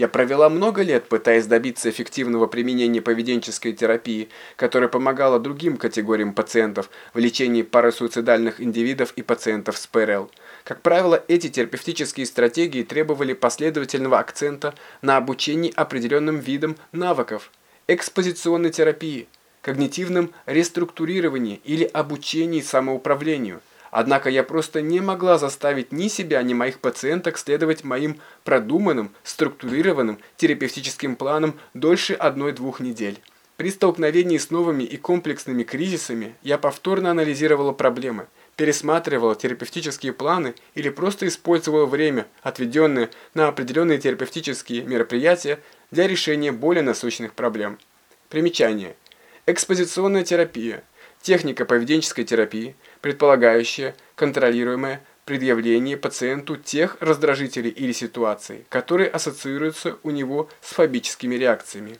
Я провела много лет, пытаясь добиться эффективного применения поведенческой терапии, которая помогала другим категориям пациентов в лечении парасуицидальных индивидов и пациентов с ПРЛ. Как правило, эти терапевтические стратегии требовали последовательного акцента на обучении определенным видам навыков, экспозиционной терапии, когнитивном реструктурировании или обучении самоуправлению – Однако я просто не могла заставить ни себя, ни моих пациенток следовать моим продуманным, структурированным терапевтическим планам дольше одной-двух недель. При столкновении с новыми и комплексными кризисами я повторно анализировала проблемы, пересматривала терапевтические планы или просто использовала время, отведенное на определенные терапевтические мероприятия для решения более насущных проблем. Примечание. Экспозиционная терапия. Техника поведенческой терапии – предполагающее контролируемое предъявление пациенту тех раздражителей или ситуаций, которые ассоциируются у него с фобическими реакциями.